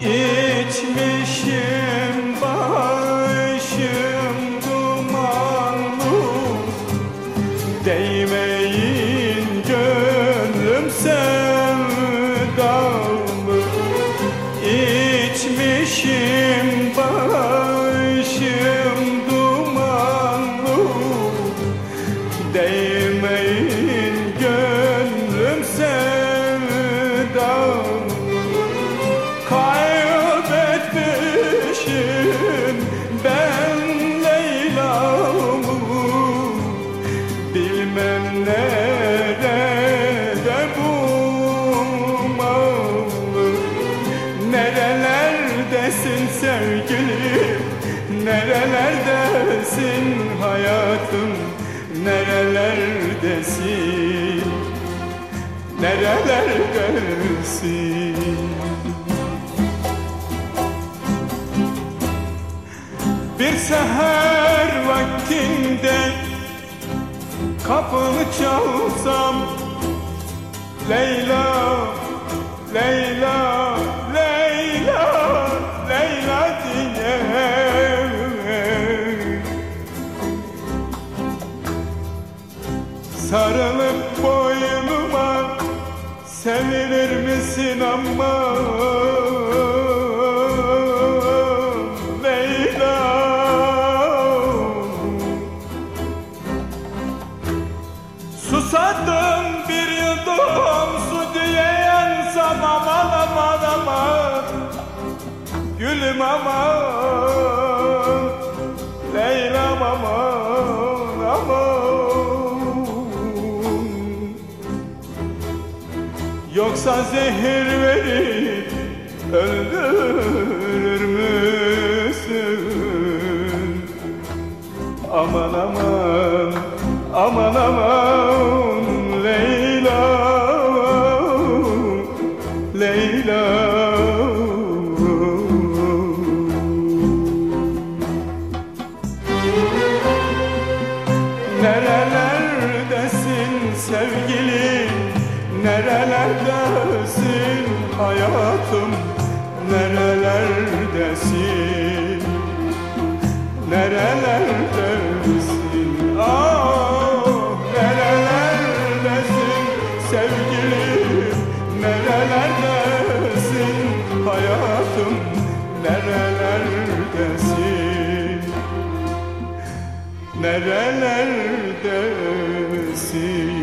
İçmişim başım dumanlı Değmeyin gönlüm sevdamı İçmişim Nerelerdesin sevgilim? Nerelerdesin hayatım? Nerelerdesin? Nerelerdesin? Bir seher vaktinde kapını çalsam Leyla, boynuma sevilir misin ama? Leyla Susadım bir yudum su diye yansam aman aman aman. Gülüm aman Yoksa zehir verip öldürür müsün? Aman aman aman aman Leyla Leyla Nerelerdesin sevgilim Nerelerdesin hayatım? Nerelerdesin? Nerelerdesin? Ah Nerelerdesin sevgilim? Nerelerdesin hayatım? Nerelerdesin? Nerelerdesin